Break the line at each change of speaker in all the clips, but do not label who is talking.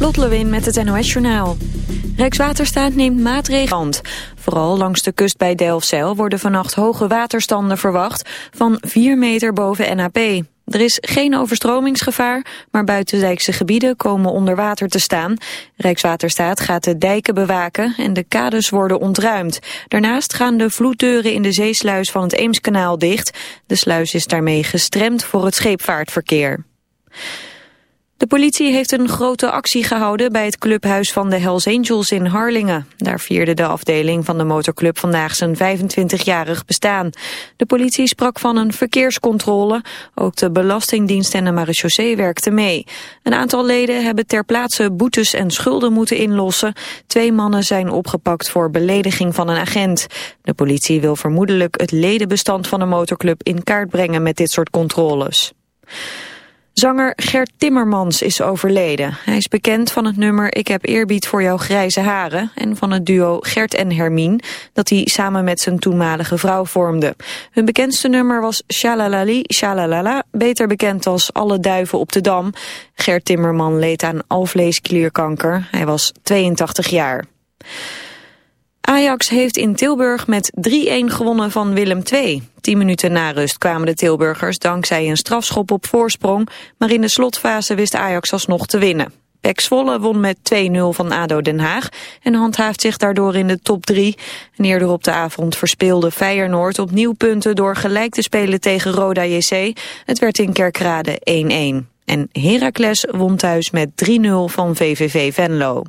Lot Lewin met het NOS Journaal. Rijkswaterstaat neemt maatregelen. Vooral langs de kust bij Delfzijl worden vannacht hoge waterstanden verwacht van 4 meter boven NAP. Er is geen overstromingsgevaar, maar buitendijkse gebieden komen onder water te staan. Rijkswaterstaat gaat de dijken bewaken en de kades worden ontruimd. Daarnaast gaan de vloeddeuren in de zeesluis van het Eemskanaal dicht. De sluis is daarmee gestremd voor het scheepvaartverkeer. De politie heeft een grote actie gehouden bij het clubhuis van de Hells Angels in Harlingen. Daar vierde de afdeling van de motorclub vandaag zijn 25-jarig bestaan. De politie sprak van een verkeerscontrole. Ook de Belastingdienst en de marechaussee werkten mee. Een aantal leden hebben ter plaatse boetes en schulden moeten inlossen. Twee mannen zijn opgepakt voor belediging van een agent. De politie wil vermoedelijk het ledenbestand van de motorclub in kaart brengen met dit soort controles. Zanger Gert Timmermans is overleden. Hij is bekend van het nummer Ik heb eerbied voor jouw grijze haren... en van het duo Gert en Hermine, dat hij samen met zijn toenmalige vrouw vormde. Hun bekendste nummer was Shalalali Shalalala, beter bekend als Alle duiven op de dam. Gert Timmerman leed aan alvleesklierkanker. Hij was 82 jaar. Ajax heeft in Tilburg met 3-1 gewonnen van Willem II. Tien minuten na rust kwamen de Tilburgers dankzij een strafschop op voorsprong... maar in de slotfase wist Ajax alsnog te winnen. Pek Zwolle won met 2-0 van ADO Den Haag en handhaaft zich daardoor in de top 3. En eerder op de avond verspeelde Feyenoord opnieuw punten door gelijk te spelen tegen Roda JC. Het werd in Kerkrade 1-1. En Heracles won thuis met 3-0 van VVV Venlo.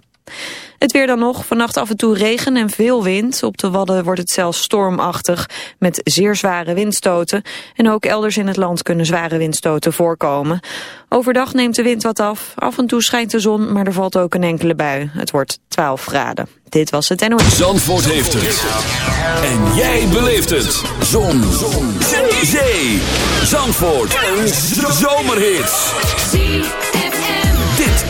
Het weer dan nog, vannacht af en toe regen en veel wind. Op de Wadden wordt het zelfs stormachtig met zeer zware windstoten. En ook elders in het land kunnen zware windstoten voorkomen. Overdag neemt de wind wat af. Af en toe schijnt de zon, maar er valt ook een enkele bui. Het wordt 12 graden. Dit was het NOS.
Zandvoort heeft het. En jij beleeft het. Zon. zon. Zee. Zandvoort. Een zomerhit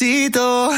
éxito.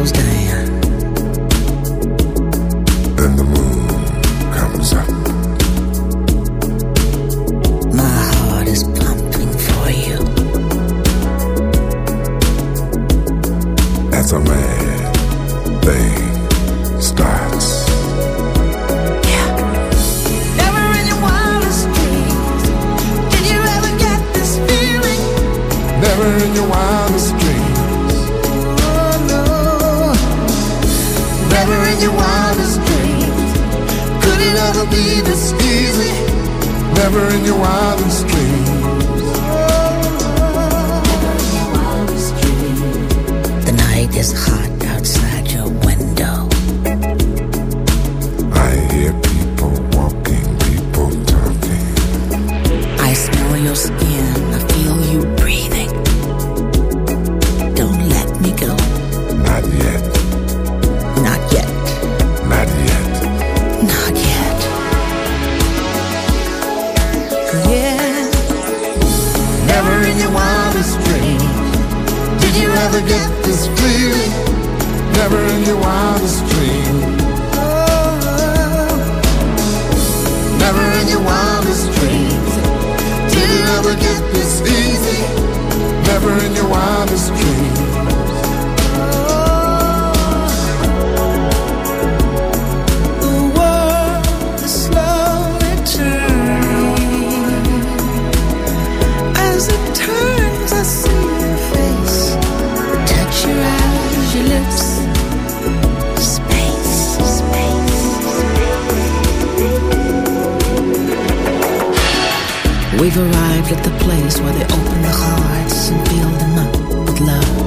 those days. We've arrived at the place where they open their hearts and fill them up with love.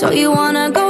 So you wanna go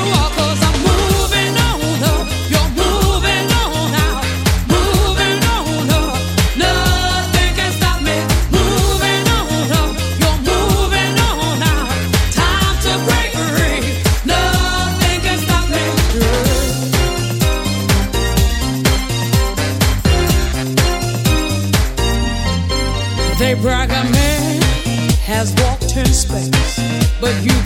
but you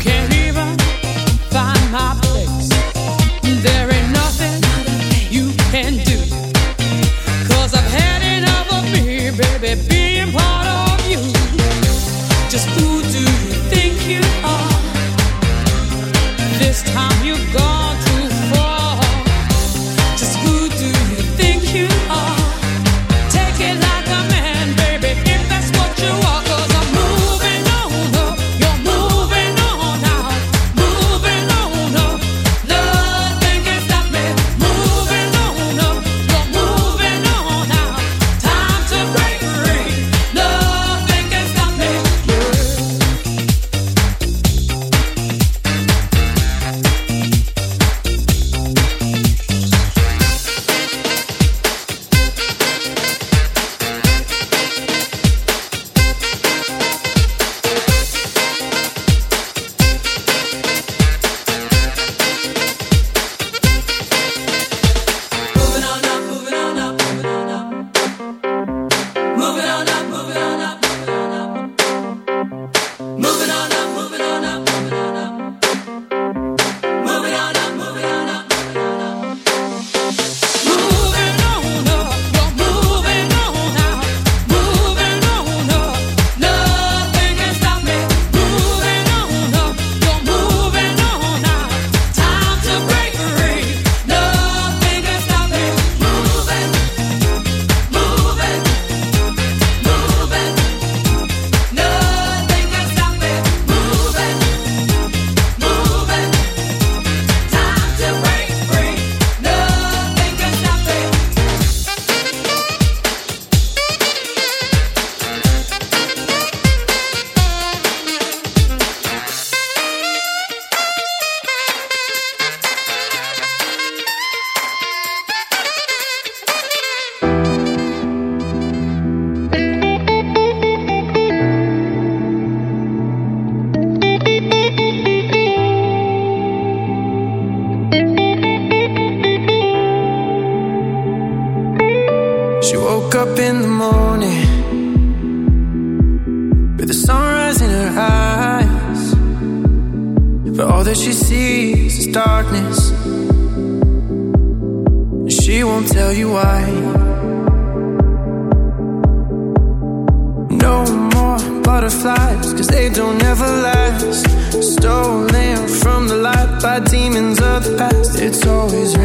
it's always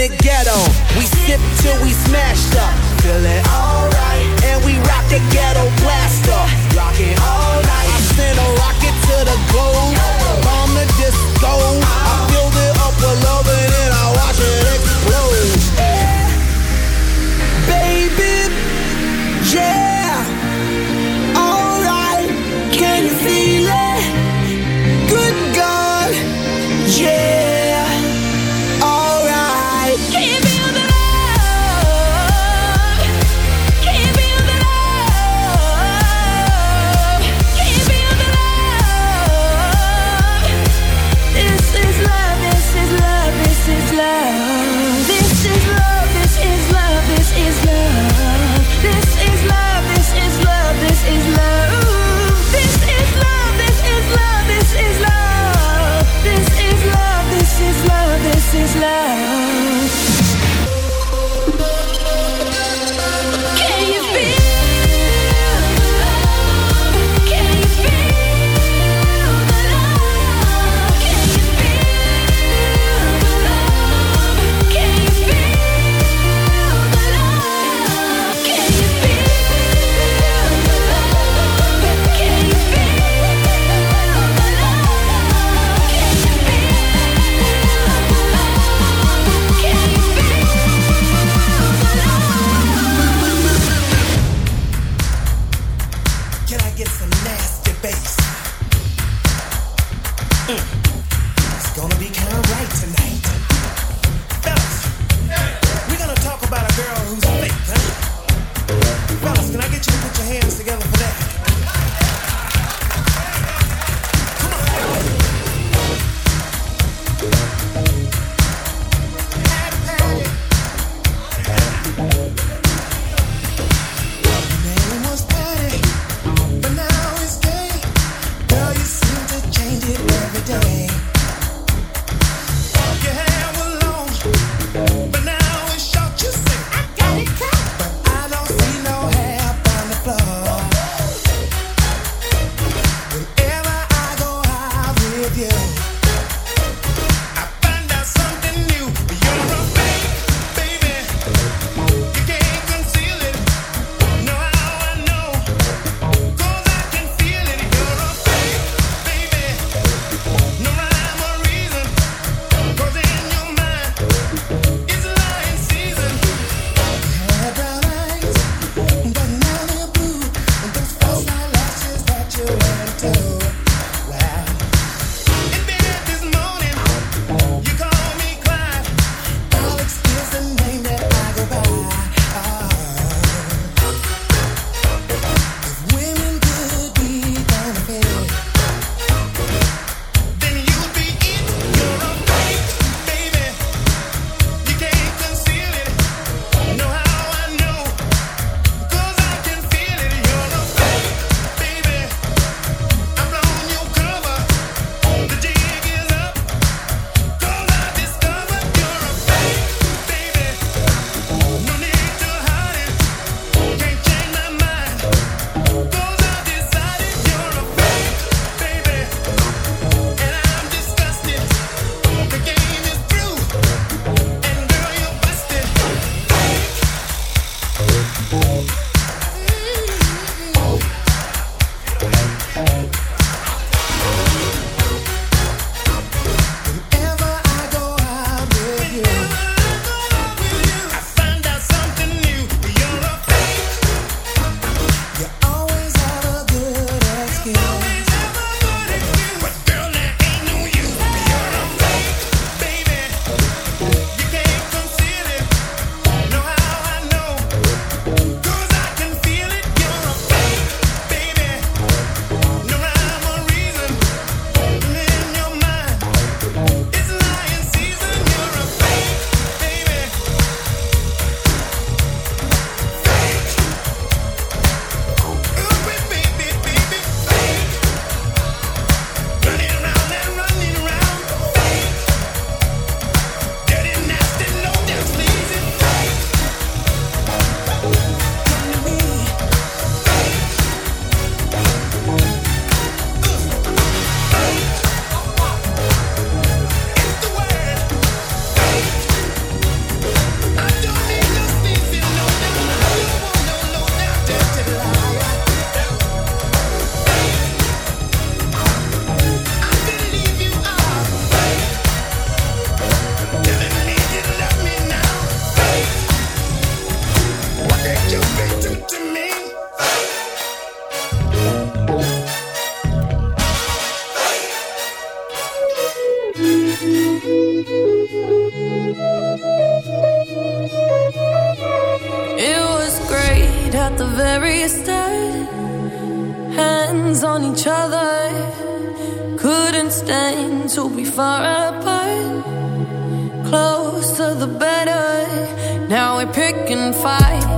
in the ghetto. We sip till we smashed up. feel it alright. And we rock the
ghetto blaster. Rock it all night. I send a rocket to the globe. Bomb the disco. I
filled it up with love and then I wash it
hands on each other. Couldn't stand to be far apart. Close to the better. Now we're picking fights.